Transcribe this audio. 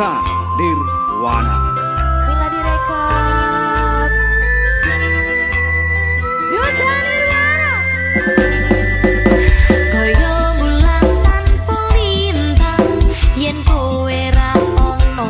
Cinta Dirwana. Bila direkod. Yuta Dirwana. Koyo bulan tanpa lintang, yen kowe ra ono